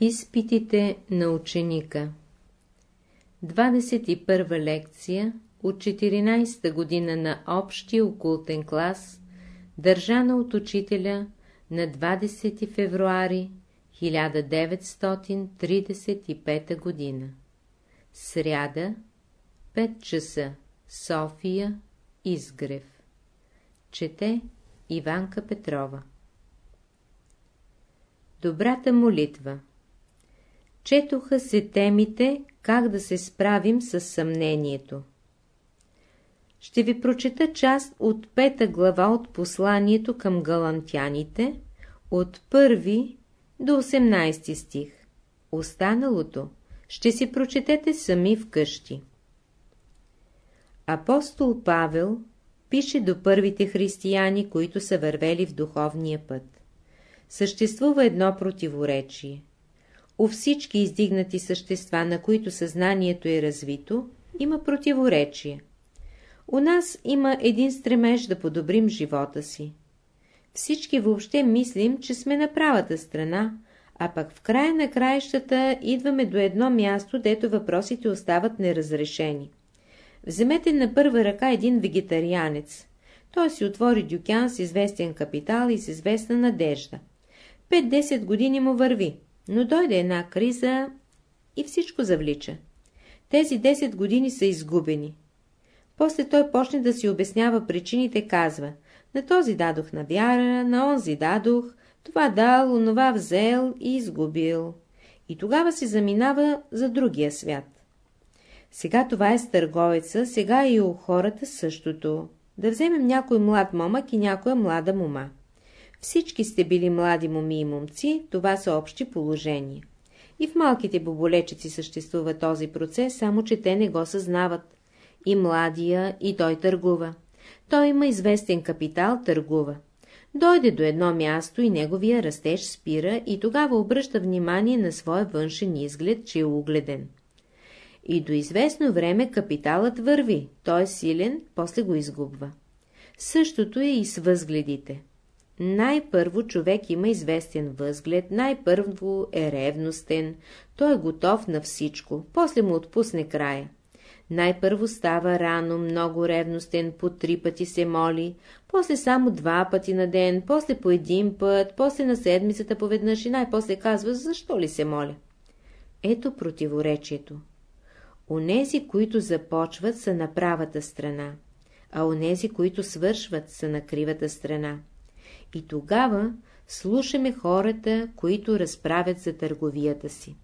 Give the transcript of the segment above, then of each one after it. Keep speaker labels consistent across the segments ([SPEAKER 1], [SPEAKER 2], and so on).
[SPEAKER 1] Изпитите на ученика 21 лекция от 14-та година на общия окултен клас, държана от учителя на 20 февруари 1935 година. Сряда, 5 часа, София, Изгрев. Чете Иванка Петрова Добрата молитва Четоха се темите, как да се справим с съмнението. Ще ви прочета част от пета глава от посланието към галантяните, от първи до 18 стих. Останалото ще си прочетете сами вкъщи. Апостол Павел пише до първите християни, които са вървели в духовния път. Съществува едно противоречие. У всички издигнати същества, на които съзнанието е развито, има противоречие. У нас има един стремеж да подобрим живота си. Всички въобще мислим, че сме на правата страна, а пък в края на краищата идваме до едно място, дето въпросите остават неразрешени. Вземете на първа ръка един вегетарианец. Той си отвори дюкян с известен капитал и с известна надежда. 5-10 години му върви, но дойде една криза и всичко завлича. Тези 10 години са изгубени. После той почне да си обяснява причините, казва, на този дадох на вяра, на онзи дадох, това дал, онова взел и изгубил. И тогава се заминава за другия свят. Сега това е с търговеца, сега и у хората същото. Да вземем някой млад момък и някоя млада мома. Всички сте били млади моми и момци, това са общи положения. И в малките боболечици съществува този процес, само че те не го съзнават. И младия, и той търгува. Той има известен капитал, търгува. Дойде до едно място и неговия растеж спира и тогава обръща внимание на своя външен изглед, че е угледен. И до известно време капиталът върви, той е силен, после го изгубва. Същото е и с възгледите. Най-първо човек има известен възглед, най-първо е ревностен, той е готов на всичко, после му отпусне края. Най-първо става рано, много ревностен, по три пъти се моли, после само два пъти на ден, после по един път, после на седмицата поведнъж и най-после казва, защо ли се моля. Ето противоречието. Онези, които започват, са на правата страна, а онези, които свършват, са на кривата страна. И тогава слушаме хората, които разправят за търговията си.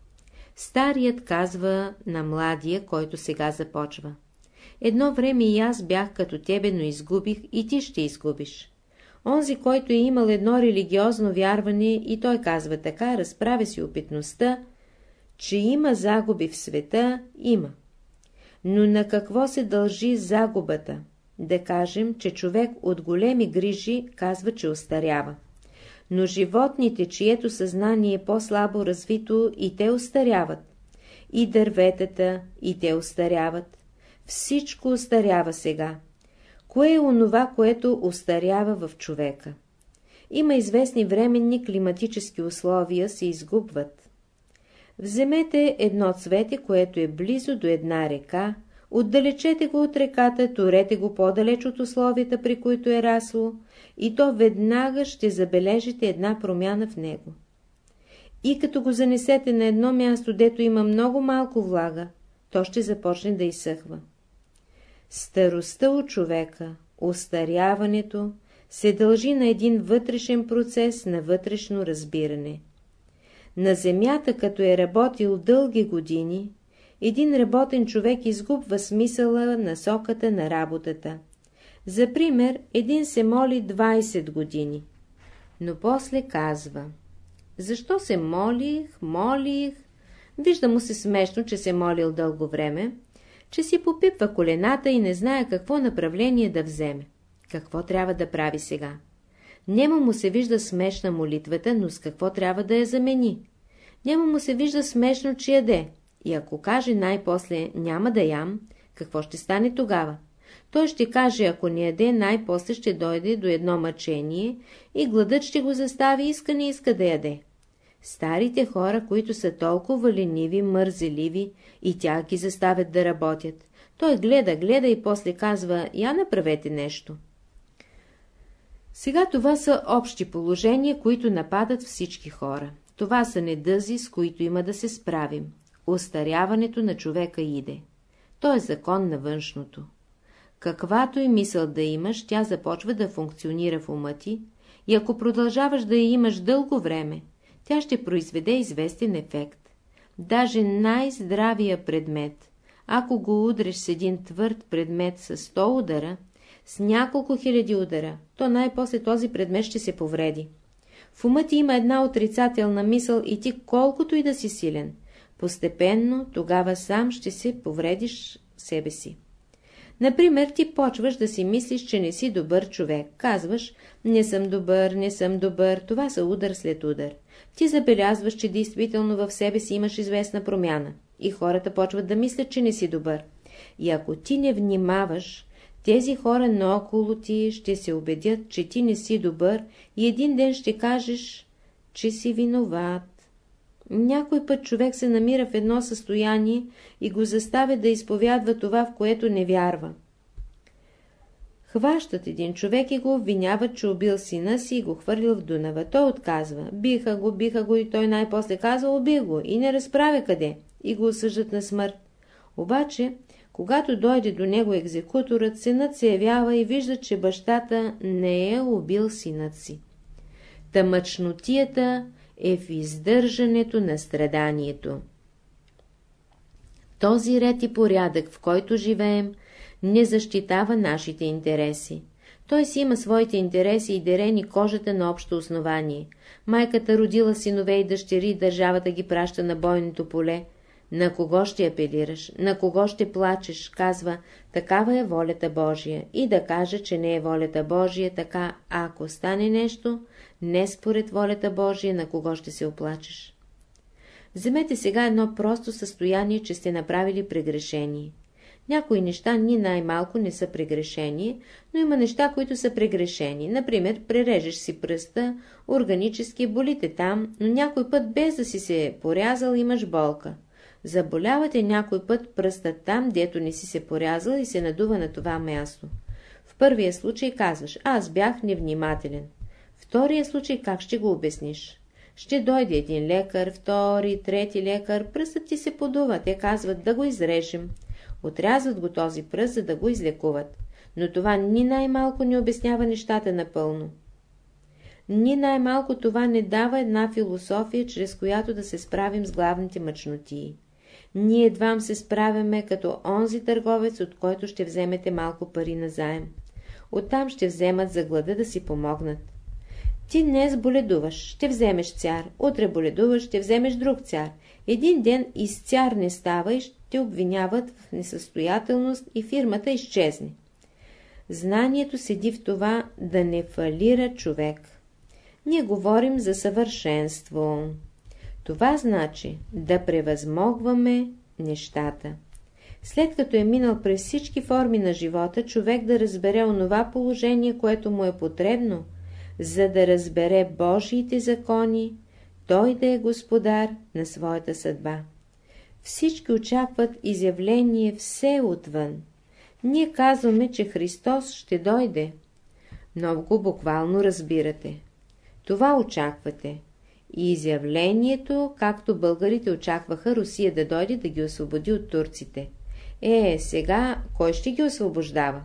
[SPEAKER 1] Старият казва на младия, който сега започва. Едно време и аз бях като тебе, но изгубих и ти ще изгубиш. Онзи, който е имал едно религиозно вярване и той казва така, разправя си опитността, че има загуби в света, има. Но на какво се дължи загубата? Да кажем, че човек от големи грижи казва, че остарява. Но животните, чието съзнание е по-слабо развито, и те остаряват. И дърветата, и те остаряват. Всичко остарява сега. Кое е онова, което остарява в човека? Има известни временни климатически условия, се изгубват. Вземете едно цвете, което е близо до една река, Отдалечете го от реката, турете го по-далеч от условията, при които е расло, и то веднага ще забележите една промяна в него. И като го занесете на едно място, дето има много малко влага, то ще започне да изсъхва. Старостта от човека, устаряването, се дължи на един вътрешен процес на вътрешно разбиране. На земята, като е работил дълги години, един работен човек изгубва смисъла, насоката на работата. За пример, един се моли 20 години, но после казва Защо се молих, молих? Вижда му се смешно, че се молил дълго време, че си попипва колената и не знае какво направление да вземе. Какво трябва да прави сега? Нема му се вижда смешна молитвата, но с какво трябва да я замени? Няма му се вижда смешно, че яде, и ако каже най-после няма да ям, какво ще стане тогава? Той ще каже, ако не яде, най-после ще дойде до едно мъчение и гладът ще го застави, иска не иска да яде. Старите хора, които са толкова лениви, мързеливи, и тя ги заставят да работят. Той гледа, гледа и после казва, я направете нещо. Сега това са общи положения, които нападат всички хора. Това са недъзи, с които има да се справим. Остаряването на човека иде. То е закон на външното. Каквато и мисъл да имаш, тя започва да функционира в ума ти, и ако продължаваш да я имаш дълго време, тя ще произведе известен ефект. Даже най-здравия предмет, ако го удреш с един твърд предмет с 100 удара, с няколко хиляди удара, то най-после този предмет ще се повреди. В ума ти има една отрицателна мисъл и ти колкото и да си силен, постепенно тогава сам ще се повредиш себе си. Например, ти почваш да си мислиш, че не си добър човек. Казваш, не съм добър, не съм добър, това са удар след удар. Ти забелязваш, че действително в себе си имаш известна промяна. И хората почват да мислят, че не си добър. И ако ти не внимаваш, тези хора наоколо ти ще се убедят, че ти не си добър и един ден ще кажеш, че си виноват. Някой път човек се намира в едно състояние и го заставя да изповядва това, в което не вярва. Хващат един човек и го обвиняват, че убил сина си и го хвърлил в Дунава. Той отказва. Биха го, биха го и той най-после казва, уби го и не разправя къде. И го осъждат на смърт. Обаче, когато дойде до него екзекуторът, синът се явява и вижда, че бащата не е убил синът си. Тъмъчнотията е в издържането на страданието. Този ред и порядък, в който живеем, не защитава нашите интереси. Той си има своите интереси и дерени кожата на общо основание. Майката родила синове и дъщери, държавата ги праща на бойното поле. На кого ще апелираш, на кого ще плачеш, казва, такава е волята Божия, и да каже, че не е волята Божия, така, ако стане нещо, не според волята Божия, на кого ще се оплачеш. Вземете сега едно просто състояние, че сте направили прегрешение. Някои неща ни най-малко не са прегрешени, но има неща, които са прегрешени. Например, прережеш си пръста, органически болите там, но някой път без да си се порязал имаш болка. Заболявате някой път пръста там, дето не си се порязал и се надува на това място. В първия случай казваш, аз бях невнимателен. Втория случай как ще го обясниш? Ще дойде един лекар, втори, трети лекар, пръстът ти се подува, те казват да го изрежем. Отрязват го този пръст, за да го излекуват. Но това ни най-малко не обяснява нещата напълно. Ни най-малко това не дава една философия, чрез която да се справим с главните мъчнотии. Ние едвам се справяме като онзи търговец, от който ще вземете малко пари на заем. Оттам ще вземат за глада да си помогнат. Ти днес боледуваш, ще вземеш цяр, утре боледуваш, ще вземеш друг цяр. Един ден из цяр не става и ще обвиняват в несъстоятелност и фирмата изчезне. Знанието седи в това да не фалира човек. Ние говорим за съвършенство. Това значи да превъзмогваме нещата. След като е минал през всички форми на живота, човек да разбере онова положение, което му е потребно, за да разбере Божиите закони, той да е господар на своята съдба. Всички очакват изявление все отвън. Ние казваме, че Христос ще дойде. Много буквално разбирате. Това очаквате. И изявлението, както българите очакваха Русия да дойде да ги освободи от турците. Е, сега кой ще ги освобождава?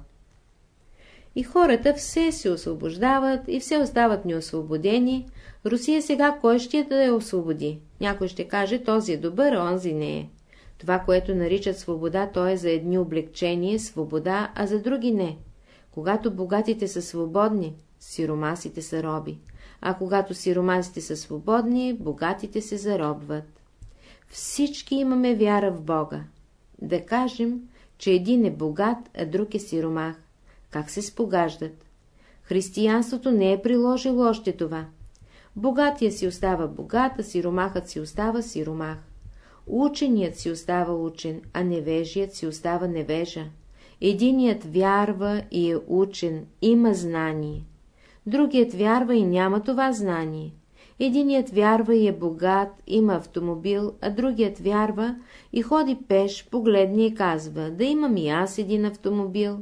[SPEAKER 1] И хората все се освобождават и все остават неосвободени. Русия сега кой ще да я освободи? Някой ще каже, този е добър, онзи не е. Това, което наричат свобода, то е за едни облегчение, свобода, а за други не. Когато богатите са свободни, сиромасите са роби, а когато сиромасите са свободни, богатите се заробват. Всички имаме вяра в Бога. Да кажем, че един е богат, а друг е сиромах. Как се спогаждат? Християнството не е приложило още това. Богатия си остава богат, а сиромахът си остава сиромах. Ученият си остава учен, а невежият си остава невежа. Единият вярва и е учен, има знание. Другият вярва и няма това знание. Единият вярва и е богат, има автомобил, а другият вярва и ходи пеш, погледне и казва, да имам и аз един автомобил.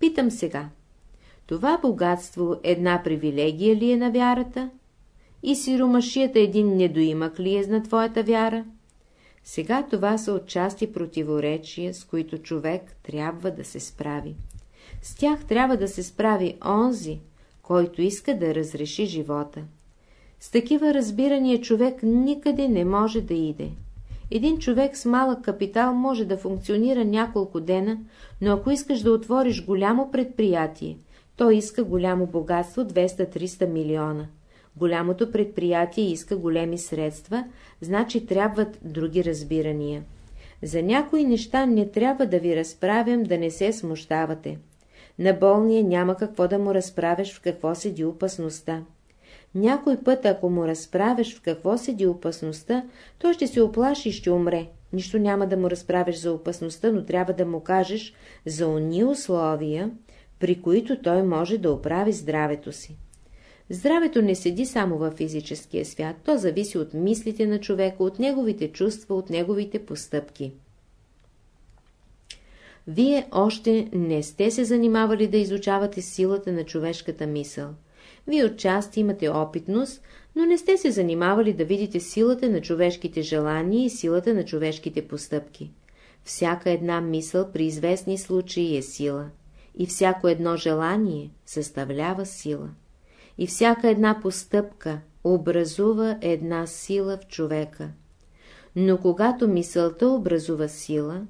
[SPEAKER 1] Питам сега, това богатство една привилегия ли е на вярата? И сиромашията един недоимък ли е на твоята вяра? Сега това са отчасти противоречия, с които човек трябва да се справи. С тях трябва да се справи онзи, който иска да разреши живота. С такива разбирания човек никъде не може да иде. Един човек с малък капитал може да функционира няколко дена, но ако искаш да отвориш голямо предприятие, той иска голямо богатство 200-300 милиона. Голямото предприятие иска големи средства, значи трябват други разбирания. За някои неща не трябва да ви разправям, да не се смущавате. На болния няма какво да му разправяш в какво седи опасността. Някой път, ако му разправяш в какво седи опасността, той ще се оплаши и ще умре. Нищо няма да му разправяш за опасността, но трябва да му кажеш за уни условия, при които той може да оправи здравето си. Здравето не седи само във физическия свят, то зависи от мислите на човека, от неговите чувства, от неговите постъпки. Вие още не сте се занимавали да изучавате силата на човешката мисъл. Вие отчасти имате опитност, но не сте се занимавали да видите силата на човешките желания и силата на човешките постъпки. Всяка една мисъл при известни случаи е сила, и всяко едно желание съставлява сила. И всяка една постъпка образува една сила в човека. Но когато мисълта образува сила,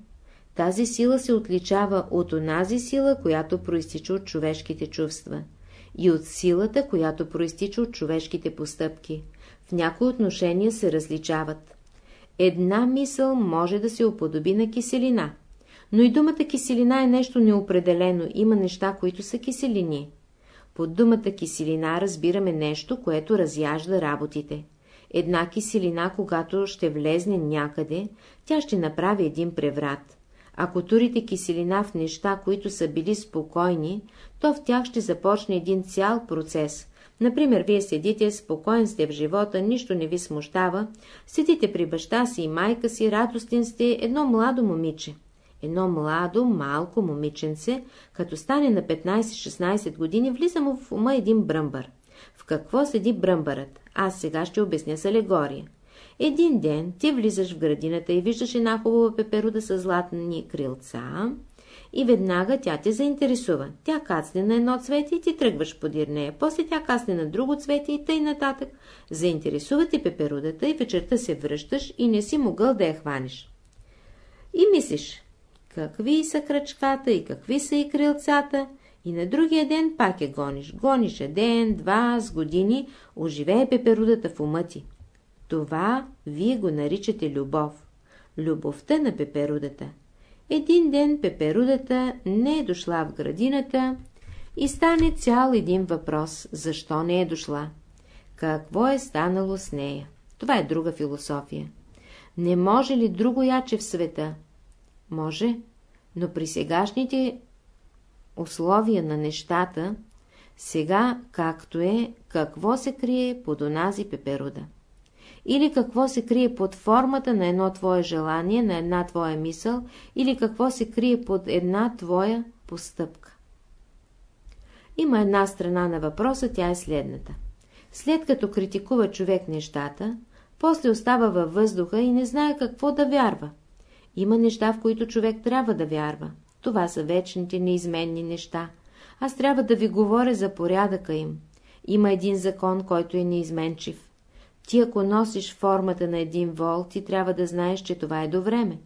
[SPEAKER 1] тази сила се отличава от онази сила, която проистича от човешките чувства и от силата, която проистича от човешките постъпки. В някои отношения се различават. Една мисъл може да се уподоби на киселина, но и думата киселина е нещо неопределено, има неща, които са киселини. Под думата киселина разбираме нещо, което разяжда работите. Една киселина, когато ще влезне някъде, тя ще направи един преврат. Ако турите киселина в неща, които са били спокойни, то в тях ще започне един цял процес. Например, вие седите, спокоен сте в живота, нищо не ви смущава, седите при баща си и майка си, радостен сте, едно младо момиче. Едно младо, малко момиченце, като стане на 15-16 години, влиза му в ума един бръмбър. В какво седи бръмбърът? Аз сега ще обясня с алегория. Един ден ти влизаш в градината и виждаш една хубава пеперуда с златни крилца и веднага тя те заинтересува. Тя кацне на едно цвете и ти тръгваш подир нея. После тя кацне на друго цвете и тъй нататък. Заинтересува ти пеперудата и вечерта се връщаш и не си могъл да я хванеш. И мислиш, какви са кръчката и какви са и крилцата, и на другия ден пак я гониш. Гониш я ден, два, с години, оживее пеперудата в ума ти. Това вие го наричате любов. Любовта на пеперудата. Един ден пеперудата не е дошла в градината и стане цял един въпрос, защо не е дошла. Какво е станало с нея? Това е друга философия. Не може ли друго яче в света? Може, но при сегашните условия на нещата, сега както е, какво се крие под онази пеперуда? Или какво се крие под формата на едно твое желание, на една твоя мисъл, или какво се крие под една твоя постъпка. Има една страна на въпроса, тя е следната. След като критикува човек нещата, после остава във въздуха и не знае какво да вярва. Има неща, в които човек трябва да вярва. Това са вечните, неизменни неща. Аз трябва да ви говоря за порядъка им. Има един закон, който е неизменчив. Ти ако носиш формата на един вол, ти трябва да знаеш, че това е до време.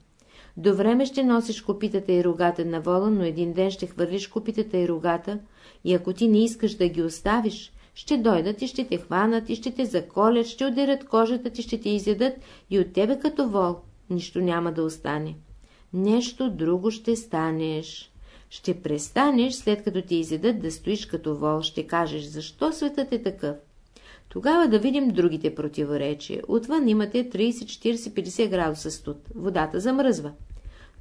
[SPEAKER 1] До време ще носиш копитата и рогата на вола, но един ден ще хвърлиш копитата и рогата и ако ти не искаш да ги оставиш, ще дойдат и ще те хванат и ще те заколят, ще удерят кожата ти, ще те изядат и от тебе като вол нищо няма да остане. Нещо друго ще станеш. Ще престанеш, след като ти изядат да стоиш като вол, ще кажеш, защо светът е такъв. Тогава да видим другите противоречия. Отвън имате 30, 40, 50 градуса студ. Водата замръзва.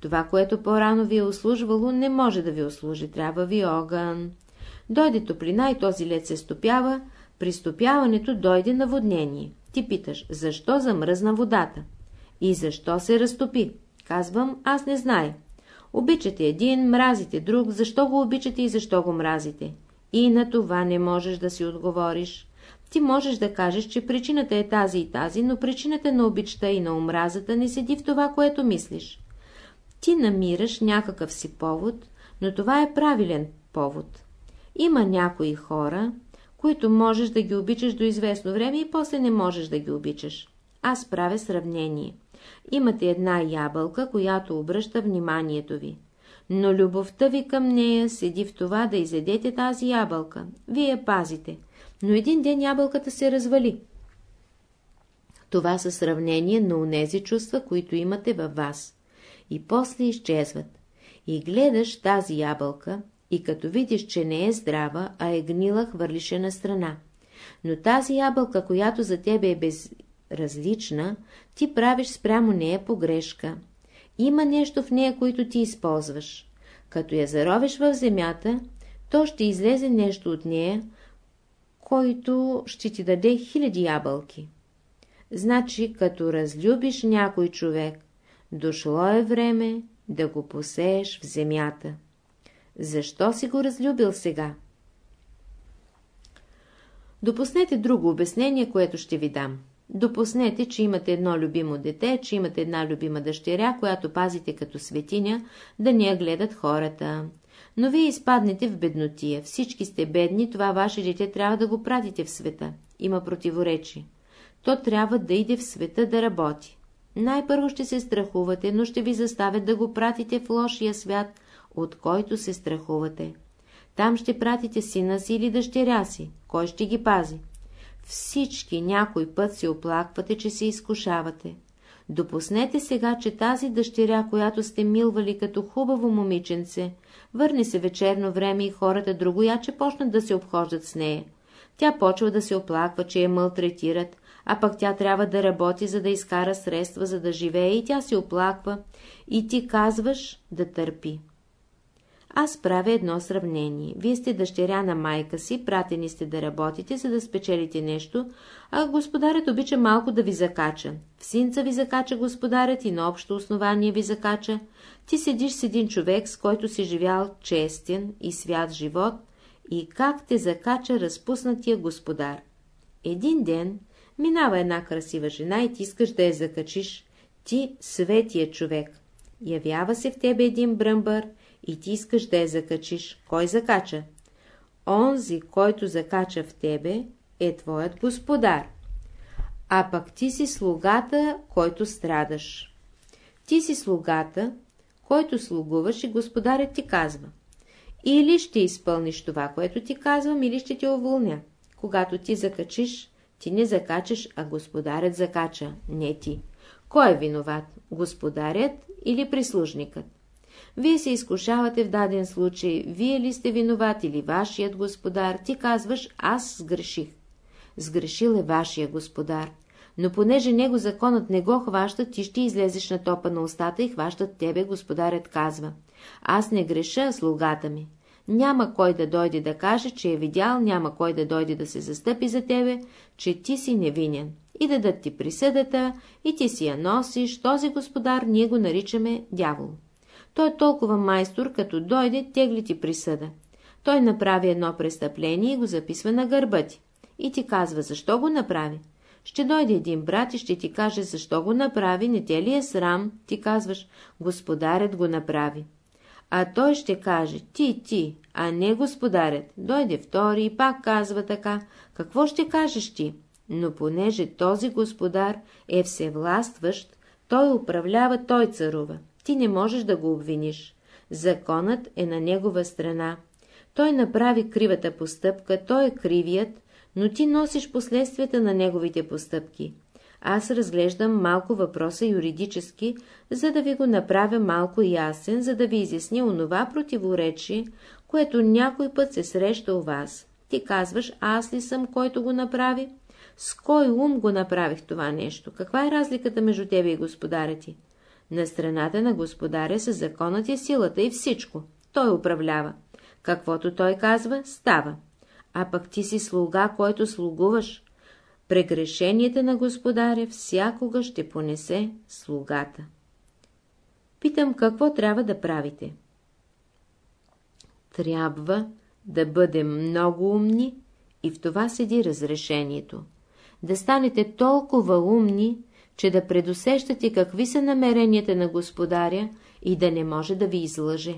[SPEAKER 1] Това, което по-рано ви е услужвало, не може да ви услужи. Трябва ви огън. Дойде топлина и този лед се стопява, При стопяването дойде наводнение. Ти питаш, защо замръзна водата? И защо се разтопи? Казвам, аз не зная. Обичате един, мразите друг, защо го обичате и защо го мразите? И на това не можеш да си отговориш. Ти можеш да кажеш, че причината е тази и тази, но причината на обичта и на омразата не седи в това, което мислиш. Ти намираш някакъв си повод, но това е правилен повод. Има някои хора, които можеш да ги обичаш до известно време и после не можеш да ги обичаш. Аз правя сравнение. Имате една ябълка, която обръща вниманието ви. Но любовта ви към нея седи в това да изедете тази ябълка. Вие пазите. Но един ден ябълката се развали. Това са сравнение на унези чувства, които имате във вас. И после изчезват. И гледаш тази ябълка, и като видиш, че не е здрава, а е гнила, хвърлише на страна. Но тази ябълка, която за тебе е безразлична, ти правиш спрямо нея погрешка. Има нещо в нея, което ти използваш. Като я заровиш в земята, то ще излезе нещо от нея, който ще ти даде хиляди ябълки. Значи, като разлюбиш някой човек, дошло е време да го посееш в земята. Защо си го разлюбил сега? Допуснете друго обяснение, което ще ви дам. Допуснете, че имате едно любимо дете, че имате една любима дъщеря, която пазите като светиня, да не я гледат хората. Но вие изпаднете в беднотия. Всички сте бедни, това ваше дете трябва да го пратите в света. Има противоречие. То трябва да иде в света да работи. Най-първо ще се страхувате, но ще ви заставят да го пратите в лошия свят, от който се страхувате. Там ще пратите сина си или дъщеря си. Кой ще ги пази? Всички някой път се оплаквате, че се изкушавате. Допуснете сега, че тази дъщеря, която сте милвали като хубаво момиченце, върне се вечерно време и хората другояче почнат да се обхождат с нея. Тя почва да се оплаква, че я мълтретират, а пък тя трябва да работи, за да изкара средства, за да живее и тя се оплаква, и ти казваш да търпи. Аз правя едно сравнение. Вие сте дъщеря на майка си, пратени сте да работите, за да спечелите нещо, а господарят обича малко да ви закача. В синца ви закача господарят и на общо основание ви закача. Ти седиш с един човек, с който си живял честен и свят живот, и как те закача разпуснатия господар. Един ден минава една красива жена и ти искаш да я закачиш. Ти светия човек. Явява се в тебе един бръмбър и ти искаш да я закачиш. Кой закача? Онзи, който закача в тебе, е твоят господар. А пък ти си слугата, който страдаш. Ти си слугата, който слугуваш и господарят ти казва. Или ще изпълниш това, което ти казвам, или ще ти уволня. Когато ти закачиш, ти не закачаш, а господарят закача, не ти. Кой е виноват? Господарят или прислужникът? Вие се изкушавате в даден случай, вие ли сте виноват или вашият господар, ти казваш, аз сгреших. Сгрешил е вашия господар. Но понеже него законът не го хваща, ти ще излезеш на топа на устата и хващат тебе, господарят казва. Аз не греша, слугата ми. Няма кой да дойде да каже, че е видял, няма кой да дойде да се застъпи за тебе, че ти си невинен. И дадат ти присъдата, и ти си я носиш, този господар ние го наричаме дявол. Той е толкова майстор, като дойде, тегли ти присъда. Той направи едно престъпление и го записва на гърба ти. И ти казва, защо го направи. Ще дойде един брат и ще ти каже, защо го направи, не те ли е срам, ти казваш, господарят го направи. А той ще каже, ти, ти, а не господарят. Дойде втори и пак казва така, какво ще кажеш ти? Но понеже този господар е всевластващ, той управлява, той царува ти не можеш да го обвиниш. Законът е на негова страна. Той направи кривата постъпка, той е кривият, но ти носиш последствията на неговите постъпки. Аз разглеждам малко въпроса юридически, за да ви го направя малко ясен, за да ви изясня онова противоречие, което някой път се среща у вас. Ти казваш, аз ли съм, който го направи? С кой ум го направих това нещо? Каква е разликата между тебе и господаря ти? На страната на господаря са законът и силата и всичко. Той управлява. Каквото той казва, става. а пък ти си слуга, който слугуваш. Прегрешенията на господаря всякога ще понесе слугата. Питам, какво трябва да правите? Трябва да бъдем много умни и в това седи разрешението. Да станете толкова умни, че да предусещате какви са намеренията на господаря и да не може да ви излъже.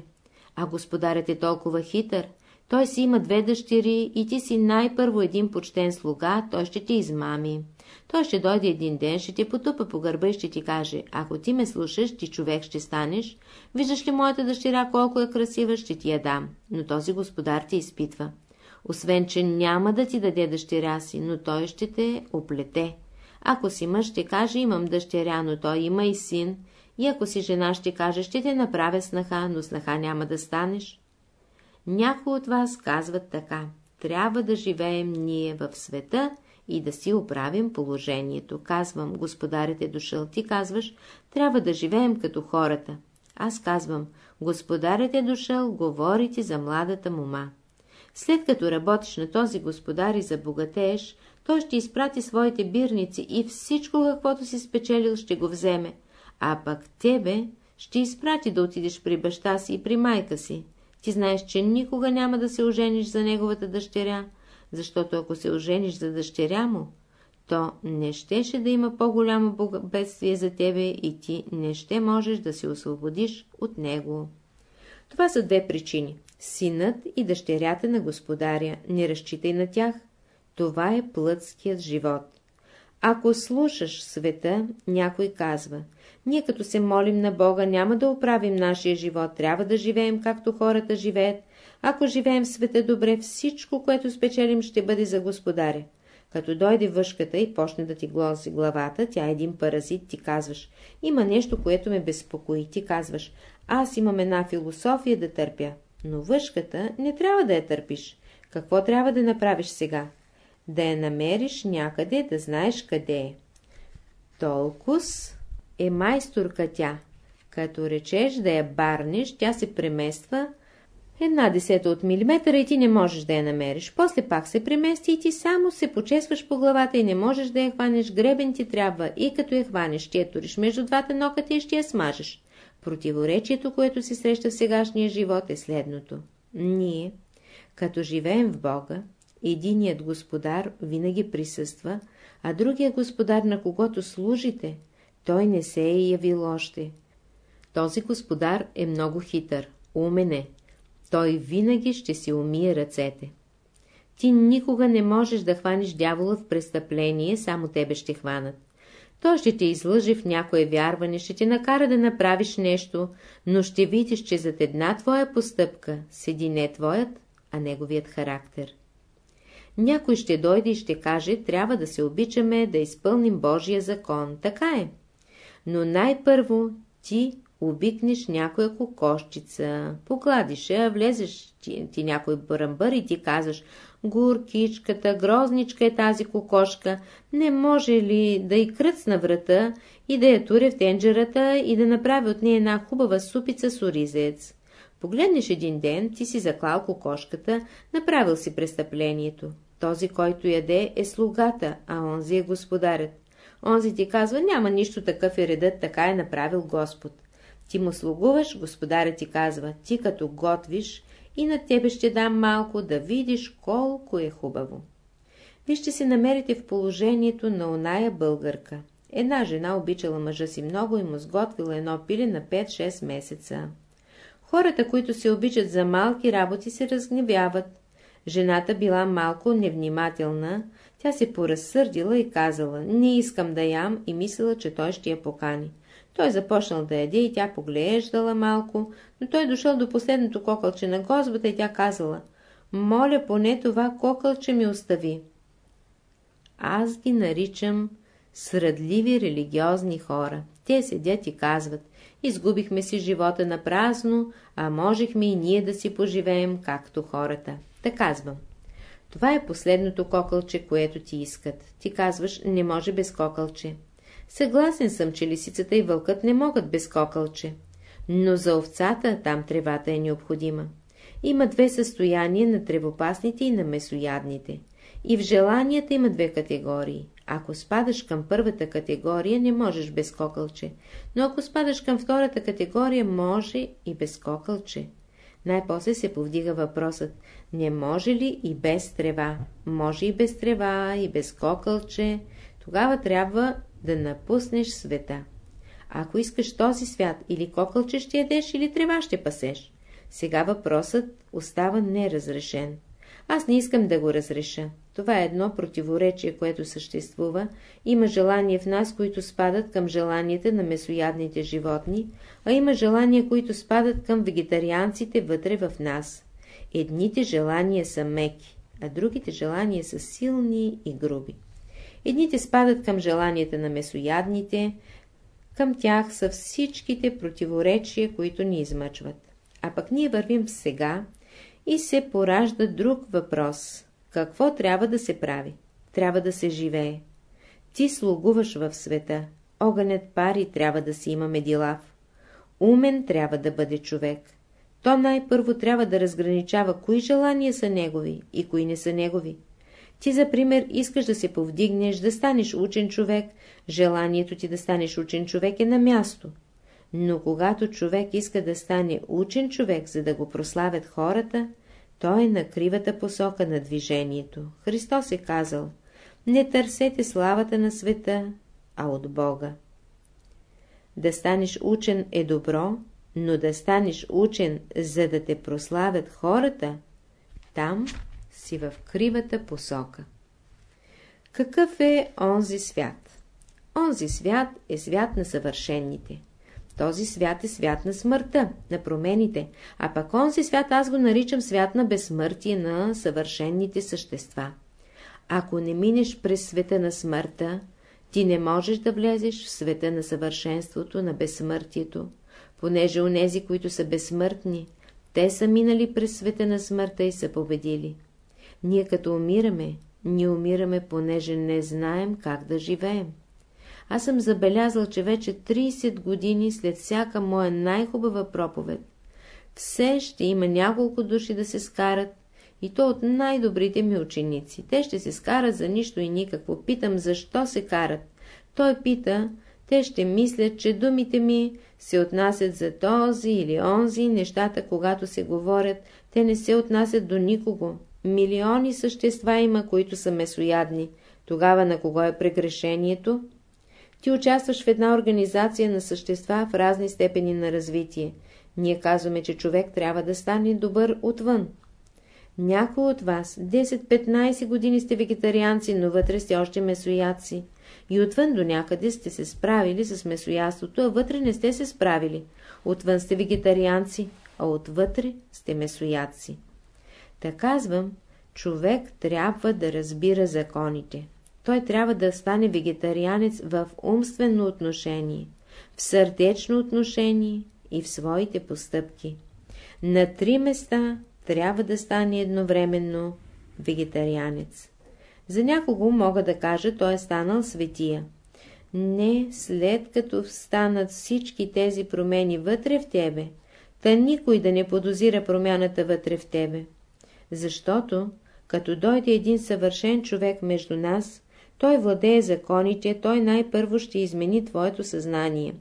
[SPEAKER 1] А господарят е толкова хитър, той си има две дъщери и ти си най-първо един почтен слуга, той ще ти измами. Той ще дойде един ден, ще ти потупа по гърба и ще ти каже, ако ти ме слушаш, ти човек ще станеш, виждаш ли моята дъщеря колко е красива, ще ти я дам. Но този господар ти изпитва. Освен, че няма да ти даде дъщеря си, но той ще те оплете. Ако си мъж, ще каже, имам дъщеря, но той има и син. И ако си жена, ще каже, ще те направя снаха, но снаха няма да станеш. Някои от вас казват така. Трябва да живеем ние в света и да си оправим положението. Казвам, господарят е дошъл. Ти казваш, трябва да живеем като хората. Аз казвам, господарят е дошъл, говори ти за младата мума. След като работиш на този господар и забогатееш, той ще изпрати своите бирници и всичко, каквото си спечелил, ще го вземе. А пък тебе ще изпрати да отидеш при баща си и при майка си. Ти знаеш, че никога няма да се ожениш за неговата дъщеря, защото ако се ожениш за дъщеря му, то не щеше да има по-голямо бедствие за тебе и ти не ще можеш да се освободиш от него. Това са две причини. Синът и дъщерята на господаря. Не разчитай на тях. Това е плътският живот. Ако слушаш света, някой казва, ние като се молим на Бога, няма да оправим нашия живот, трябва да живеем както хората живеят. Ако живеем в света добре, всичко, което спечелим, ще бъде за господаря. Като дойде въшката и почне да ти глози главата, тя е един паразит, ти казваш. Има нещо, което ме безпокои, ти казваш. Аз имам една философия да търпя. Но въшката не трябва да я търпиш. Какво трябва да направиш сега? Да я намериш някъде, да знаеш къде е. Толкус е майсторка тя. Като речеш да я барнеш, тя се премества една десета от милиметъра и ти не можеш да я намериш. После пак се премести и ти само се почесваш по главата и не можеш да я хванеш. Гребен ти трябва и като я хванеш, ще я туриш между двата ноката и ще я смажеш. Противоречието, което се среща в сегашния живот е следното. Ние, като живеем в Бога, единият господар винаги присъства, а другият господар, на когото служите, той не се е явил още. Този господар е много хитър, умен е. Той винаги ще си умие ръцете. Ти никога не можеш да хванеш дявола в престъпление, само тебе ще хванат. Той ще те излъжи в някое вярване, ще те накара да направиш нещо, но ще видиш, че зад една твоя постъпка седи не твоят, а неговият характер. Някой ще дойде и ще каже, трябва да се обичаме, да изпълним Божия закон. Така е. Но най-първо ти обикнеш някоя кокошчица, погладиш я, влезеш ти, ти някой бъръмбър и ти казваш, горкичката, грозничка е тази кокошка, не може ли да и кръцна врата и да я туре в тенджерата и да направи от нея една хубава супица с оризец. Погледнеш един ден, ти си заклал кокошката, направил си престъплението. Този, който яде, е слугата, а онзи е господарят. Онзи ти казва, няма нищо такъв и редът, така е направил Господ. Ти му слугуваш, господаря ти казва, ти като готвиш и на тебе ще дам малко да видиш колко е хубаво. Ви ще се намерите в положението на оная българка. Една жена обичала мъжа си много и му сготвила едно пиле на 5-6 месеца. Хората, които се обичат за малки работи, се разгневяват. Жената била малко невнимателна, тя се поразсърдила и казала, не искам да ям и мислила, че той ще я покани. Той започнал да яде и тя поглеждала малко, но той дошъл до последното кокълче на гозбата и тя казала, моля поне това кокълче ми остави. Аз ги наричам срадливи религиозни хора. Те седят и казват, изгубихме си живота на празно, а можехме и ние да си поживеем както хората. Та казвам. Това е последното кокълче, което ти искат. Ти казваш, не може без кокълче. Съгласен съм, че лисицата и вълкът не могат без кокълче. Но за овцата там тревата е необходима. Има две състояния на тревопасните и на месоядните. И в желанията има две категории. Ако спадаш към първата категория, не можеш без кокълче, но ако спадаш към втората категория, може и без кокълче. Най-после се повдига въпросът, не може ли и без трева? Може и без трева, и без кокълче. Тогава трябва да напуснеш света. Ако искаш този свят, или кокълче ще ядеш, или трева ще пасеш. Сега въпросът остава неразрешен. Аз не искам да го разреша. Това е едно противоречие, което съществува. Има желания в нас, които спадат към желанията на месоядните животни, а има желания, които спадат към вегетарианците вътре в нас. Едните желания са меки, а другите желания са силни и груби. Едните спадат към желанията на месоядните, към тях са всичките противоречия, които ни измъчват. А пък ние вървим сега и се поражда друг въпрос. Какво трябва да се прави? Трябва да се живее. Ти слугуваш в света. Огънят пари трябва да си има медилав. Умен трябва да бъде човек. То най-първо трябва да разграничава кои желания са негови и кои не са негови. Ти, за пример, искаш да се повдигнеш, да станеш учен човек, желанието ти да станеш учен човек е на място. Но когато човек иска да стане учен човек, за да го прославят хората, той е на кривата посока на движението. Христос е казал, не търсете славата на света, а от Бога. Да станеш учен е добро, но да станеш учен, за да те прославят хората, там си в кривата посока. Какъв е онзи свят? Онзи свят е свят на съвършенните. Този свят е свят на смъртта, на промените, а пък онзи свят аз го наричам свят на безсмъртие на съвършенните същества. Ако не минеш през света на смъртта, ти не можеш да влезеш в света на съвършенството, на безсмъртието, понеже онези, които са безсмъртни, те са минали през света на смъртта и са победили. Ние като умираме, ние умираме, понеже не знаем как да живеем. Аз съм забелязал, че вече 30 години след всяка моя най-хубава проповед, все ще има няколко души да се скарат, и то от най-добрите ми ученици. Те ще се скарат за нищо и никакво. Питам, защо се карат. Той пита, те ще мислят, че думите ми се отнасят за този или онзи, нещата, когато се говорят, те не се отнасят до никого. Милиони същества има, които са месоядни. Тогава на кого е прегрешението? Ти участваш в една организация на същества в разни степени на развитие. Ние казваме, че човек трябва да стане добър отвън. Някой от вас 10-15 години сте вегетарианци, но вътре сте още месоядци. И отвън до някъде сте се справили с месоядството, а вътре не сте се справили. Отвън сте вегетарианци, а отвътре сте месоядци. Та казвам, човек трябва да разбира законите той трябва да стане вегетарианец в умствено отношение, в сърдечно отношение и в своите постъпки. На три места трябва да стане едновременно вегетарианец. За някого мога да кажа, той е станал светия. Не след като станат всички тези промени вътре в тебе, та никой да не подозира промяната вътре в тебе. Защото, като дойде един съвършен човек между нас, той владее законите, той най-първо ще измени твоето съзнание.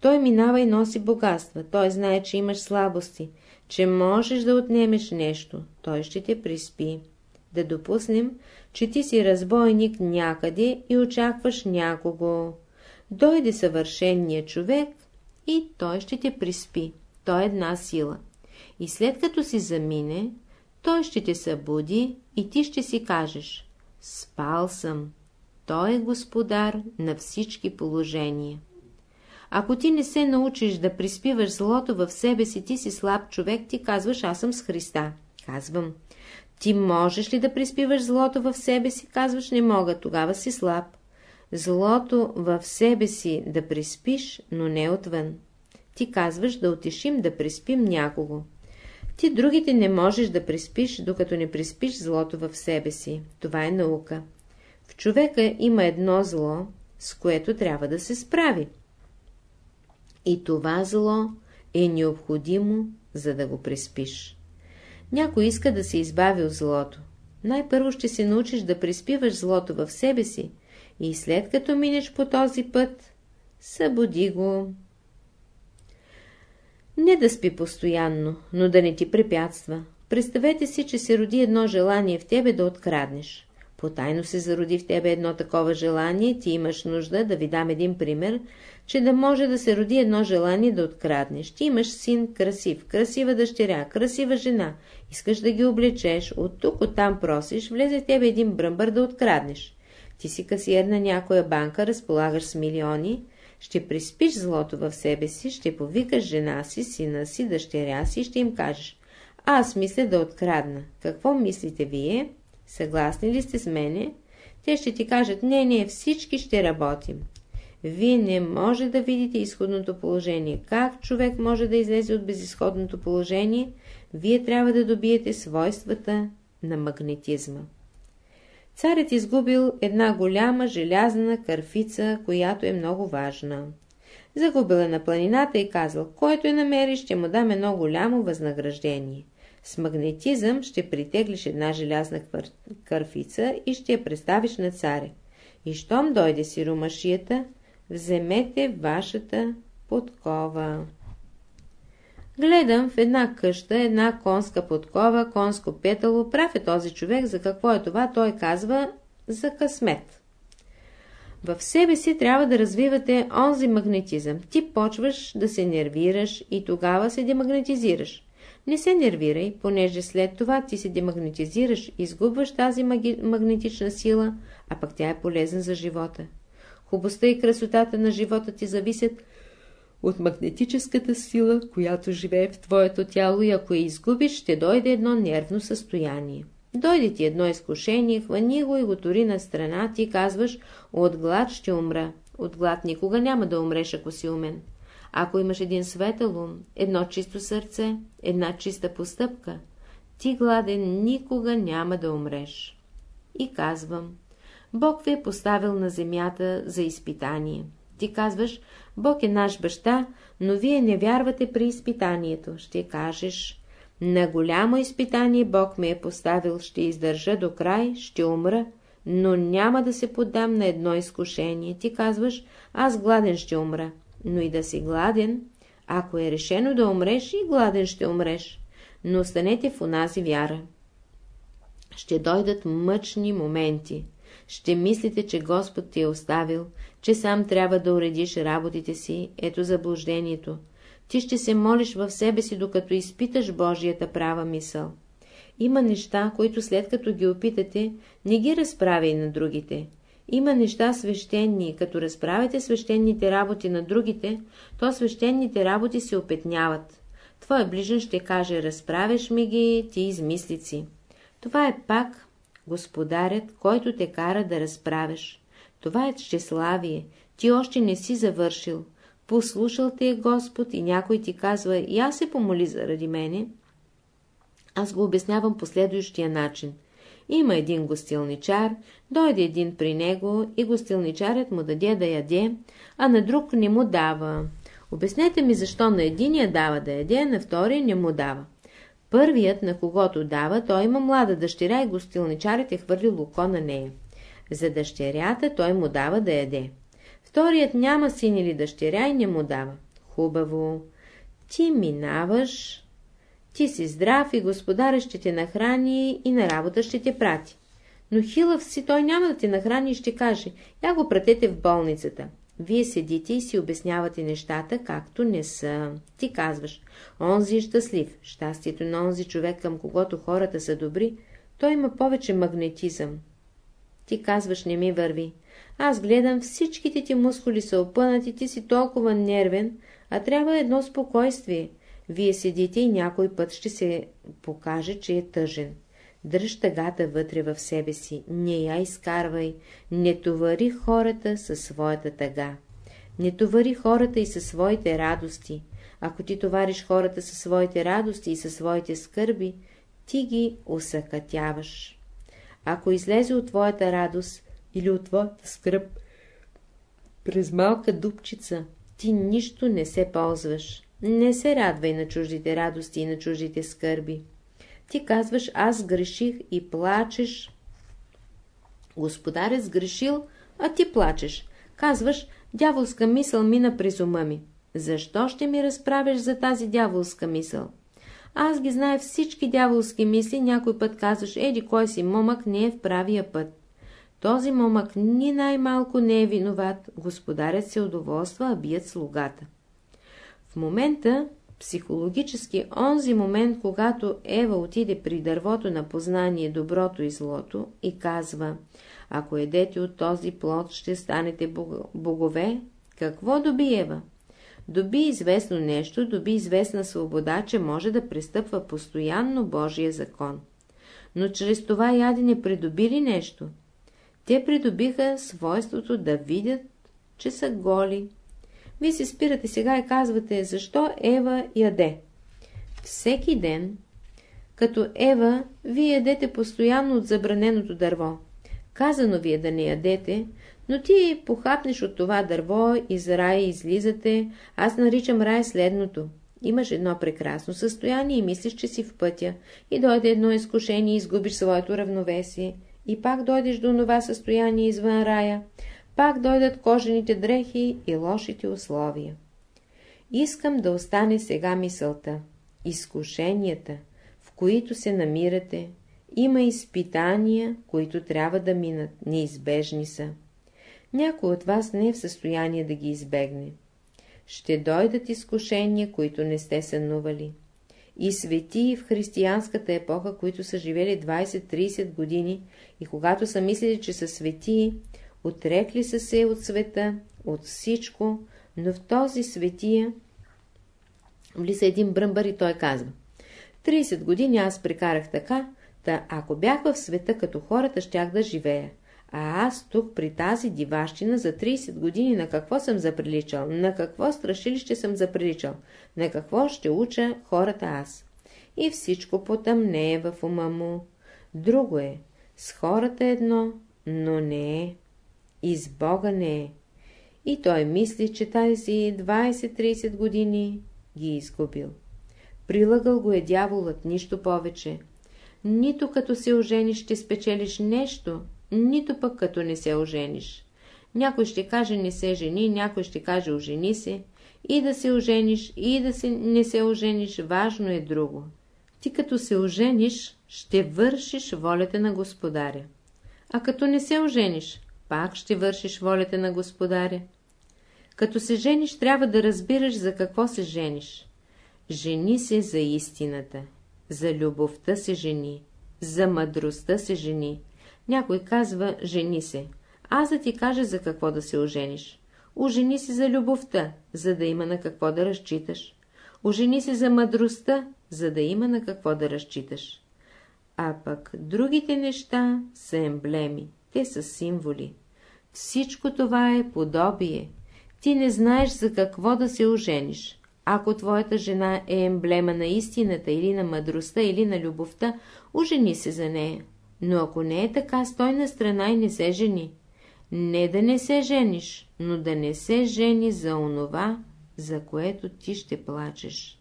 [SPEAKER 1] Той минава и носи богатства, той знае, че имаш слабости, че можеш да отнемеш нещо, той ще те приспи. Да допуснем, че ти си разбойник някъде и очакваш някого. Дойде съвършенният човек и той ще те приспи. Той е една сила. И след като си замине, той ще те събуди и ти ще си кажеш «Спал съм, той е господар на всички положения. Ако ти не се научиш да приспиваш злото в себе си, ти си слаб човек, ти казваш аз съм с Христа. Казвам. Ти можеш ли да приспиваш злото в себе си? Казваш не мога, тогава си слаб. Злото в себе си да приспиш, но не отвън. Ти казваш да отишим да приспим някого. Ти другите не можеш да приспиш, докато не приспиш злото в себе си. Това е наука. В човека има едно зло, с което трябва да се справи. И това зло е необходимо, за да го приспиш. Някой иска да се избави от злото. Най-първо ще се научиш да приспиваш злото в себе си и след като минеш по този път, събуди го. Не да спи постоянно, но да не ти препятства. Представете си, че се роди едно желание в тебе да откраднеш. Потайно се зароди в тебе едно такова желание, ти имаш нужда, да ви дам един пример, че да може да се роди едно желание да откраднеш. Ти имаш син красив, красива дъщеря, красива жена, искаш да ги облечеш, от тук, от там просиш, влезе в тебе един бръмбър да откраднеш. Ти си касиер на някоя банка, разполагаш с милиони, ще приспиш злото в себе си, ще повикаш жена си, сина си, дъщеря си и ще им кажеш аз мисля да открадна. Какво мислите вие? Съгласни ли сте с мене? Те ще ти кажат, не, не, всички ще работим. Вие не може да видите изходното положение. Как човек може да излезе от безисходното положение? Вие трябва да добиете свойствата на магнетизма. Царят изгубил една голяма желязна кърфица, която е много важна. Загубил е на планината и казал, който я намери, ще му дам едно голямо възнаграждение. С магнетизъм ще притеглиш една желязна кърфица и ще я представиш на царя. И щом дойде си румашията, вземете вашата подкова. Гледам в една къща една конска подкова, конско петало, прав е този човек, за какво е това, той казва за късмет. В себе си трябва да развивате онзи магнетизъм. Ти почваш да се нервираш и тогава се демагнетизираш. Не се нервирай, понеже след това ти се демагнетизираш, изгубваш тази маги... магнетична сила, а пък тя е полезна за живота. Хубостта и красотата на живота ти зависят от магнетическата сила, която живее в твоето тяло и ако я изгубиш, ще дойде едно нервно състояние. Дойде ти едно изкушение, хвани го и го тори на страна, ти казваш, от глад ще умра. От глад никога няма да умреш, ако си умен. Ако имаш един светъл ум, едно чисто сърце, една чиста постъпка, ти гладен никога няма да умреш. И казвам, Бог ви е поставил на земята за изпитание. Ти казваш, Бог е наш баща, но вие не вярвате при изпитанието. Ще кажеш, на голямо изпитание Бог ме е поставил, ще издържа до край, ще умра, но няма да се поддам на едно изкушение. Ти казваш, аз гладен ще умра но и да си гладен, ако е решено да умреш, и гладен ще умреш, но останете в онази вяра. Ще дойдат мъчни моменти. Ще мислите, че Господ ти е оставил, че сам трябва да уредиш работите си, ето заблуждението. Ти ще се молиш в себе си, докато изпиташ Божията права мисъл. Има неща, които след като ги опитате, не ги разправя и на другите. Има неща свещени, като разправите свещените работи на другите, то свещените работи се опетняват. Твой ближен ще каже, разправяш ми ги, ти измислици. Това е пак господарят, който те кара да разправяш. Това е щеславие, ти още не си завършил. Послушал те е Господ и някой ти казва, и аз се помоли заради мене. Аз го обяснявам последващия начин – има един гостилничар, дойде един при него и гостилничарят му даде да яде, а на друг не му дава. Обяснете ми защо на единия дава да яде, на втория не му дава. Първият, на когото дава, той има млада дъщеря и гостилничарят е хвърлил око на нея. За дъщерята той му дава да яде. Вторият няма син или дъщеря и не му дава. Хубаво. Ти минаваш, ти си здрав и господаря ще те нахрани и на работа ще те прати. Но хилав си, той няма да те нахрани и ще каже, я го пратете в болницата. Вие седите и си обяснявате нещата, както не са. Ти казваш, онзи е щастлив, щастието на онзи човек, към когото хората са добри, той има повече магнетизъм. Ти казваш, не ми върви. Аз гледам, всичките ти мускули са опънати, ти си толкова нервен, а трябва едно спокойствие. Вие седите и някой път ще се покаже, че е тъжен. Дръж тъгата вътре в себе си, не я изкарвай, не товари хората със своята тъга. Не товари хората и със своите радости. Ако ти товариш хората със своите радости и със своите скърби, ти ги усъкътяваш. Ако излезе от твоята радост или от твоята скръп, през малка дупчица, ти нищо не се ползваш. Не се радвай на чуждите радости и на чуждите скърби. Ти казваш, аз греших и плачеш. Господарят сгрешил, а ти плачеш. Казваш, дяволска мисъл мина през ума ми. Защо ще ми разправиш за тази дяволска мисъл? Аз ги знае всички дяволски мисли, някой път казваш, еди кой си момък не е в правия път. Този момък ни най-малко не е виноват, господарят се удоволства, а бият слугата. В момента, психологически, онзи момент, когато Ева отиде при дървото на познание доброто и злото и казва, ако едете от този плод, ще станете богове, какво доби Ева? Доби известно нещо, доби известна свобода, че може да пристъпва постоянно Божия закон. Но чрез това ядене придобили нещо. Те придобиха свойството да видят, че са голи. Вие се спирате сега и казвате, защо Ева яде. Всеки ден, като Ева, вие ядете постоянно от забраненото дърво. Казано ви е да не ядете, но ти похапнеш от това дърво, из рая излизате, аз наричам рай следното. Имаш едно прекрасно състояние и мислиш, че си в пътя, и дойде едно изкушение изгубиш своето равновесие, и пак дойдеш до това състояние извън рая, пак дойдат кожените дрехи и лошите условия. Искам да остане сега мисълта. Изкушенията, в които се намирате, има изпитания, които трябва да минат, неизбежни са някой от вас не е в състояние да ги избегне. Ще дойдат изкушения, които не сте сънували. И светии в християнската епоха, които са живели 20-30 години и когато са мислили, че са светии, отрекли са се от света, от всичко, но в този светия влиза един бръмбър и той казва 30 години аз прекарах така, та ако бях в света като хората, щях да живея. А аз тук при тази диващина за 30 години на какво съм заприличал, на какво страшилище съм заприличал, на какво ще уча хората аз. И всичко потъмнее в ума му. Друго е, с хората едно, но не е. И с Бога не е. И той мисли, че тази 20-30 години ги е изгубил. Прилагал го е дяволът, нищо повече. Нито като се ожениш ще спечелиш нещо, нито пък като не се ожениш. Някой ще каже не се жени, някой ще каже ожени се. И да се ожениш, и да се, не се ожениш, важно е друго. Ти като се ожениш, ще вършиш волята на Господаря. А като не се ожениш, пак ще вършиш волята на Господаря. Като се жениш, трябва да разбираш за какво се жениш. Жени се за истината, за любовта се жени, за мъдростта се жени, някой казва, жени се. Аз да ти кажа за какво да се ожениш. Ожени се за любовта, за да има на какво да разчиташ. Ожени се за мъдростта, за да има на какво да разчиташ. А пък другите неща са емблеми, те са символи. Всичко това е подобие. Ти не знаеш за какво да се ожениш. Ако твоята жена е емблема на истината или на мъдростта или на любовта, ожени се за нея. Но ако не е така, стой на страна и не се жени. Не да не се жениш, но да не се жени за онова, за което ти ще плачеш.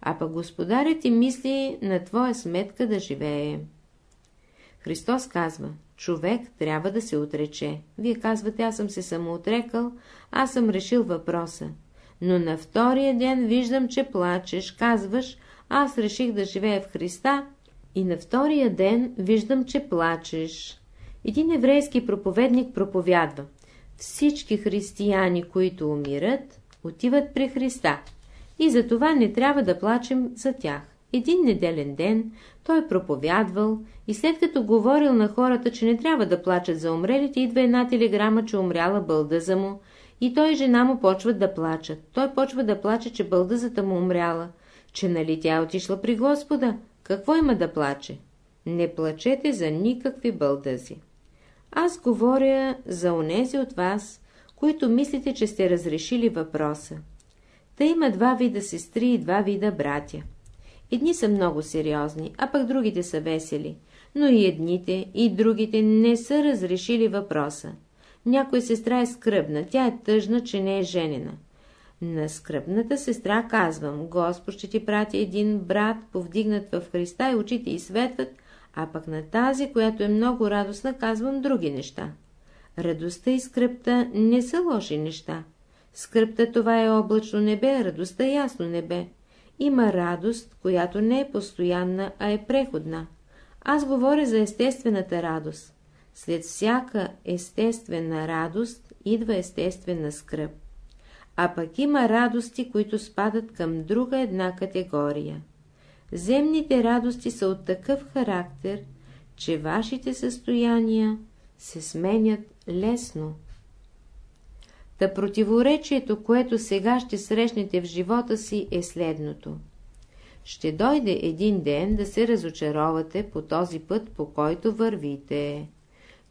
[SPEAKER 1] А пък господарят ти мисли на твоя сметка да живее. Христос казва, човек трябва да се отрече. Вие казвате, аз съм се самоотрекал, аз съм решил въпроса. Но на втория ден виждам, че плачеш, казваш, аз реших да живея в Христа, и на втория ден виждам, че плачеш. Един еврейски проповедник проповядва. Всички християни, които умират, отиват при Христа. И за това не трябва да плачем за тях. Един неделен ден той проповядвал и след като говорил на хората, че не трябва да плачат за умрелите, идва една телеграма, че умряла бълдъза му и той и жена му почват да плачат. Той почва да плаче, че бълдъзата му умряла, че нали тя отишла при Господа, какво има да плаче? Не плачете за никакви бълдъзи. Аз говоря за онези от вас, които мислите, че сте разрешили въпроса. Та има два вида сестри и два вида братя. Едни са много сериозни, а пък другите са весели, но и едните, и другите не са разрешили въпроса. Някоя сестра е скръбна, тя е тъжна, че не е женена. На скръпната сестра казвам, Господ ще ти прати един брат, повдигнат в Христа и очите и светват, а пък на тази, която е много радостна, казвам други неща. Радостта и скръпта не са лоши неща. Скръпта това е облачно небе, радостта е ясно небе. Има радост, която не е постоянна, а е преходна. Аз говоря за естествената радост. След всяка естествена радост идва естествена скръп. А пък има радости, които спадат към друга една категория. Земните радости са от такъв характер, че вашите състояния се сменят лесно. Та противоречието, което сега ще срещнете в живота си, е следното. Ще дойде един ден да се разочаровате по този път, по който вървите.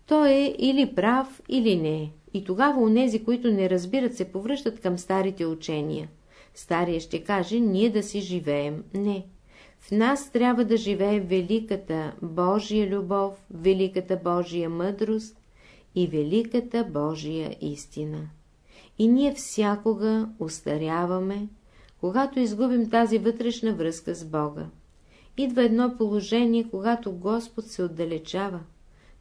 [SPEAKER 1] Той е или прав, или не. И тогава онези, които не разбират, се повръщат към старите учения. Стария ще каже, ние да си живеем. Не. В нас трябва да живее великата Божия любов, великата Божия мъдрост и великата Божия истина. И ние всякога устаряваме, когато изгубим тази вътрешна връзка с Бога. Идва едно положение, когато Господ се отдалечава.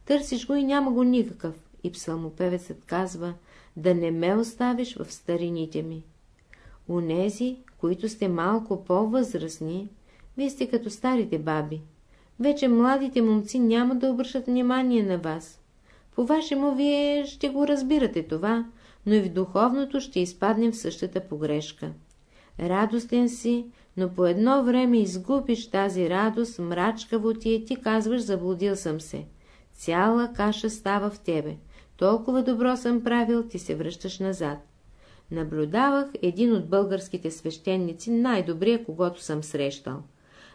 [SPEAKER 1] Търсиш го и няма го никакъв. И псалмопевецът казва, да не ме оставиш в старините ми. Унези, които сте малко по-възрастни, вие сте като старите баби. Вече младите момци няма да обръщат внимание на вас. По-вашему, вие ще го разбирате това, но и в духовното ще изпаднем в същата погрешка. Радостен си, но по едно време изгубиш тази радост, мрачкаво ти е, ти казваш, заблудил съм се. Цяла каша става в тебе. Толкова добро съм правил, ти се връщаш назад. Наблюдавах един от българските свещеници, най-добрия, когато съм срещал.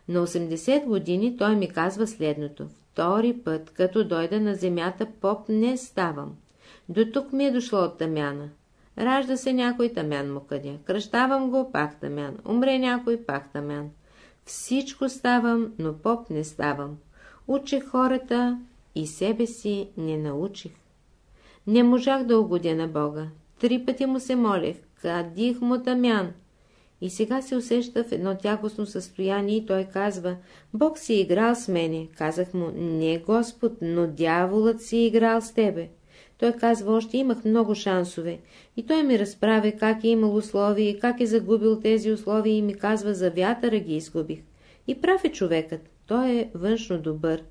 [SPEAKER 1] На 80 години той ми казва следното. Втори път, като дойда на земята, поп не ставам. До тук ми е дошло от тъмяна. Ражда се някой тъмян му къде. Кръщавам го, пак тъмян. Умре някой, пак тъмян. Всичко ставам, но поп не ставам. Учех хората и себе си не научих. Не можах да угодя на Бога. Три пъти му се молех. Кадих му тъмян. И сега се усеща в едно тягостно състояние и той казва, Бог си играл с мене. Казах му, не Господ, но дяволът си играл с тебе. Той казва, още имах много шансове. И той ми разправя как е имал условия и как е загубил тези условия и ми казва, за вятъра ги изгубих. И прав е човекът, той е външно добър.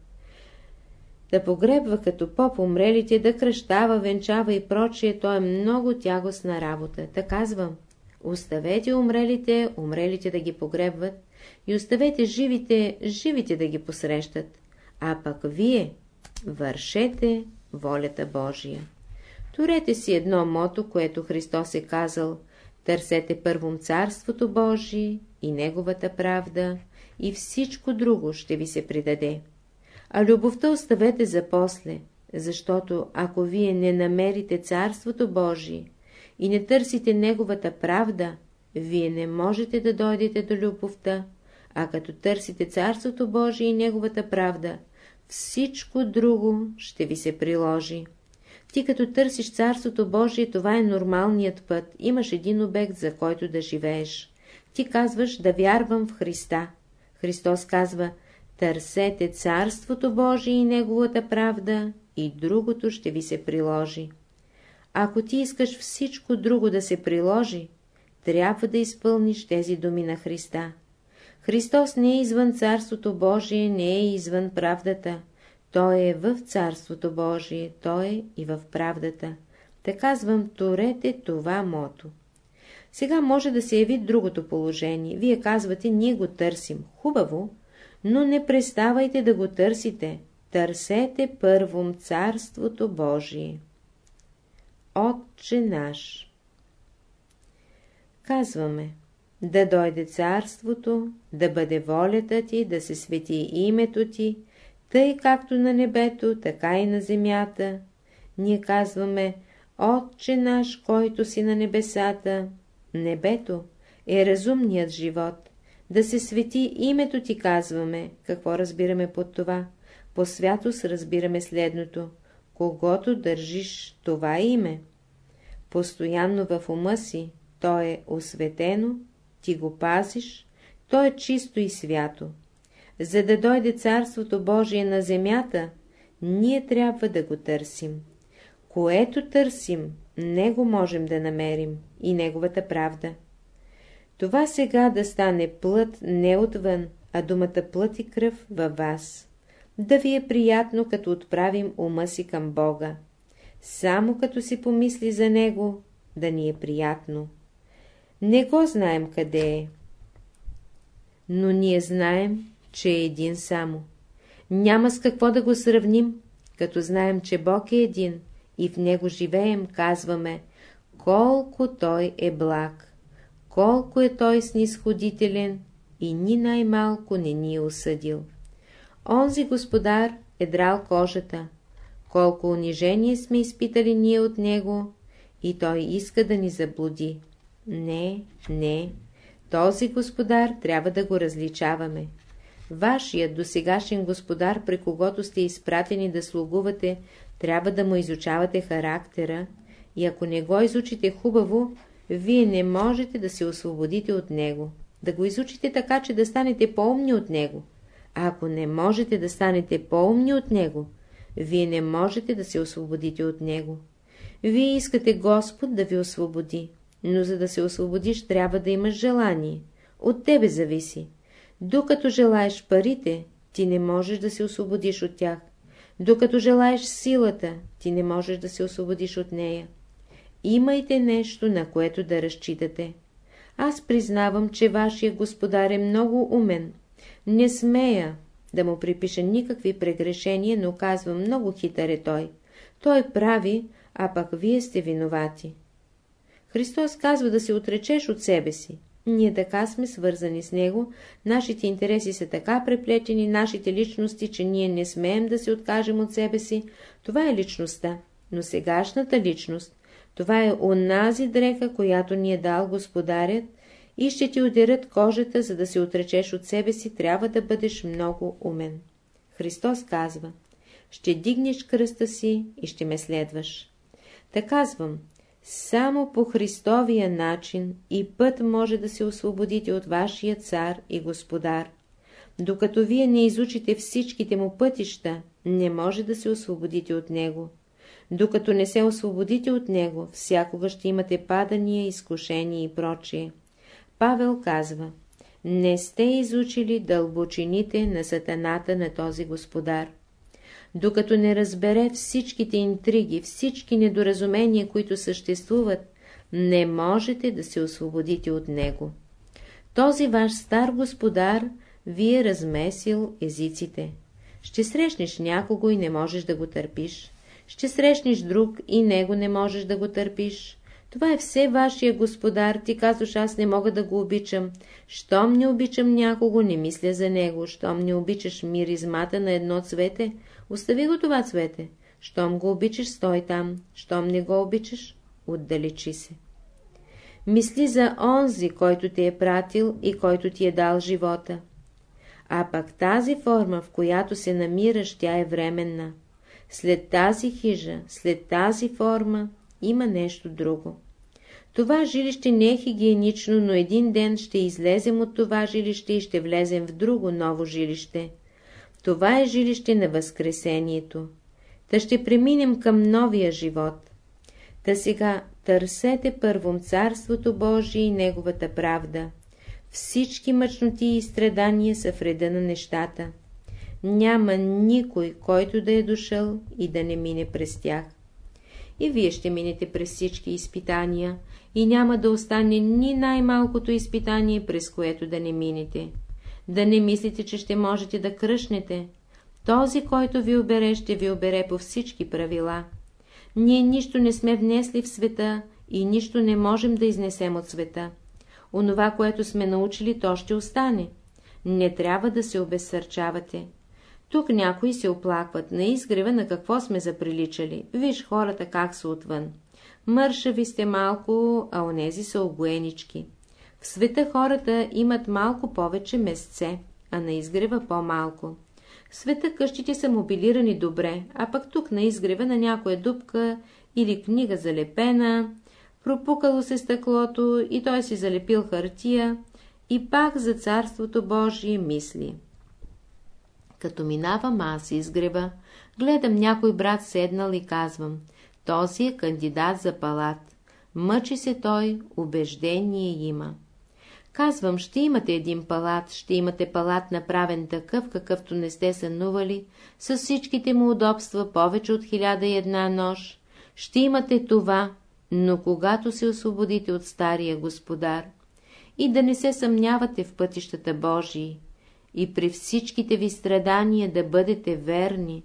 [SPEAKER 1] Да погребва като поп умрелите, да кръщава, венчава и прочие, то е много тягостна работа. Та казвам, оставете умрелите, умрелите да ги погребват и оставете живите, живите да ги посрещат. А пък вие вършете волята Божия. Турете си едно мото, което Христос е казал Търсете първом Царството Божие и Неговата правда и всичко друго ще ви се придаде. А любовта оставете за после, защото ако вие не намерите Царството Божие и не търсите Неговата правда, вие не можете да дойдете до любовта, а като търсите Царството Божие и Неговата правда, всичко друго ще ви се приложи. Ти като търсиш Царството Божие, това е нормалният път. Имаш един обект, за който да живееш. Ти казваш да вярвам в Христа. Христос казва, търсете Царството Божие и Неговата правда, и другото ще ви се приложи. Ако ти искаш всичко друго да се приложи, трябва да изпълниш тези думи на Христа. Христос не е извън Царството Божие, не е извън правдата. Той е в Царството Божие, Той е и в правдата. Та казвам, турете това мото. Сега може да се яви другото положение. Вие казвате, ние го търсим. Хубаво, но не преставайте да го търсите. Търсете първом Царството Божие. Отче наш Казваме да дойде царството, да бъде волята ти, да се свети името ти, тъй както на небето, така и на земята. Ние казваме, Отче наш, който си на небесата, небето е разумният живот. Да се свети името ти, казваме. Какво разбираме под това? По святост разбираме следното. Когато държиш това име, постоянно в ума си, то е осветено, ти го пазиш, то е чисто и свято. За да дойде Царството Божие на земята, ние трябва да го търсим. Което търсим, него можем да намерим и неговата правда. Това сега да стане плът не отвън, а думата плът и кръв във вас. Да ви е приятно, като отправим ума си към Бога. Само като си помисли за Него, да ни е приятно. Не го знаем къде е. Но ние знаем, че е един само. Няма с какво да го сравним, като знаем, че Бог е един и в Него живеем, казваме, колко Той е благ, колко е Той снисходителен и ни най-малко не ни е осъдил. Онзи господар е драл кожата, колко унижение сме изпитали ние от него, и той иска да ни заблуди. Не, не, този господар трябва да го различаваме. Вашият досегашен господар, при когото сте изпратени да слугувате, трябва да му изучавате характера и ако не го изучите хубаво, вие не можете да се освободите от него. Да го изучите така, че да станете по-умни от него. А ако не можете да станете по-умни от него, вие не можете да се освободите от него. Вие искате Господ да ви освободи, но за да се освободиш, трябва да имаш желание. От тебе зависи. Докато желаеш парите, ти не можеш да се освободиш от тях. Докато желаеш силата, ти не можеш да се освободиш от нея. Имайте нещо, на което да разчитате. Аз признавам, че вашия господар е много умен. Не смея да му припиша никакви прегрешения, но казвам, много хитър е той. Той прави, а пък вие сте виновати. Христос казва да се отречеш от себе си. Ние така сме свързани с Него, нашите интереси са така преплетени, нашите личности, че ние не смеем да се откажем от себе си. Това е личността. Но сегашната личност, това е онази дрека, която ни е дал Господарят и ще ти удерят кожата, за да се отречеш от себе си, трябва да бъдеш много умен. Христос казва, ще дигнеш кръста си и ще ме следваш. Та казвам, само по Христовия начин и път може да се освободите от вашия цар и господар. Докато вие не изучите всичките му пътища, не може да се освободите от него. Докато не се освободите от него, всякога ще имате падания, изкушения и прочие. Павел казва, не сте изучили дълбочините на сатаната на този господар. Докато не разбере всичките интриги, всички недоразумения, които съществуват, не можете да се освободите от него. Този ваш стар господар ви е размесил езиците. Ще срещнеш някого и не можеш да го търпиш. Ще срещнеш друг и него не можеш да го търпиш. Това е все вашия господар, ти казваш, аз не мога да го обичам. Щом не обичам някого, не мисля за него. Щом не обичаш миризмата на едно цвете, остави го това цвете. Щом го обичаш, стой там. Щом не го обичаш, отдалечи се. Мисли за онзи, който ти е пратил и който ти е дал живота. А пък тази форма, в която се намираш, тя е временна. След тази хижа, след тази форма, има нещо друго. Това жилище не е хигиенично, но един ден ще излезем от това жилище и ще влезем в друго ново жилище. Това е жилище на Възкресението. Та ще преминем към новия живот. Та сега търсете първом Царството Божие и Неговата правда. Всички мъчноти и страдания са в реда на нещата. Няма никой, който да е дошъл и да не мине през тях. И вие ще минете през всички изпитания, и няма да остане ни най-малкото изпитание, през което да не минете. Да не мислите, че ще можете да кръшнете. Този, който ви обере, ще ви обере по всички правила. Ние нищо не сме внесли в света и нищо не можем да изнесем от света. Онова, което сме научили, то ще остане. Не трябва да се обезсърчавате. Тук някои се оплакват на изгрева на какво сме заприличали. Виж хората как са отвън. Мършави сте малко, а онези са огоенички. В света хората имат малко повече месце, а на изгрева по-малко. В света къщите са мобилирани добре, а пък тук на изгрева на някоя дупка или книга залепена, пропукало се стъклото и той си залепил хартия и пак за Царството Божие мисли. Като минавам аз изгрева, гледам някой брат седнал и казвам, този е кандидат за палат. Мъчи се той, убеждение има. Казвам, ще имате един палат, ще имате палат направен такъв, какъвто не сте сънували, с всичките му удобства, повече от хиляда и една нож. Ще имате това, но когато се освободите от стария господар, и да не се съмнявате в пътищата Божии, и при всичките ви страдания да бъдете верни.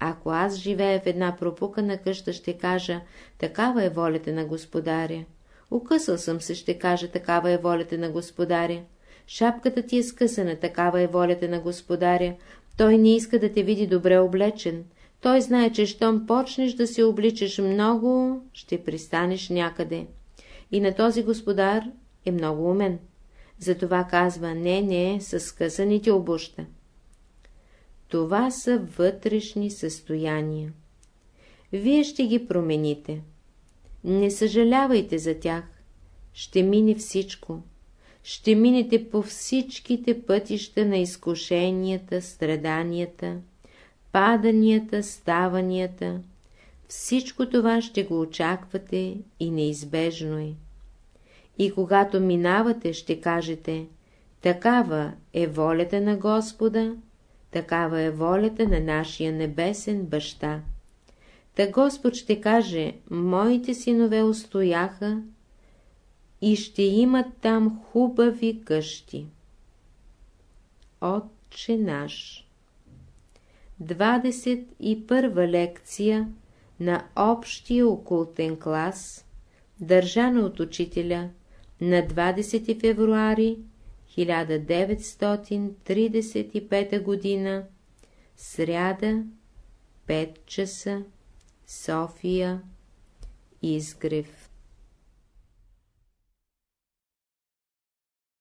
[SPEAKER 1] Ако аз живея в една пропукана къща, ще кажа, такава е волята на господаря. Укъсал съм се, ще кажа, такава е волята на господаря. Шапката ти е скъсана, такава е волята на господаря. Той не иска да те види добре облечен. Той знае, че щом почнеш да се обличаш много, ще пристанеш някъде. И на този господар е много умен. Затова казва, не, не, с скъсаните обуща. Това са вътрешни състояния. Вие ще ги промените. Не съжалявайте за тях. Ще мине всичко. Ще минете по всичките пътища на изкушенията, страданията, паданията, ставанията. Всичко това ще го очаквате и неизбежно е. И когато минавате, ще кажете, такава е волята на Господа, такава е волята на нашия небесен баща. Та Господ ще каже, моите синове устояха и ще имат там хубави къщи. Отче наш 21 лекция на общия окултен клас, държана от учителя на 20 февруари 1935 г. сряда 5 часа София Изгрев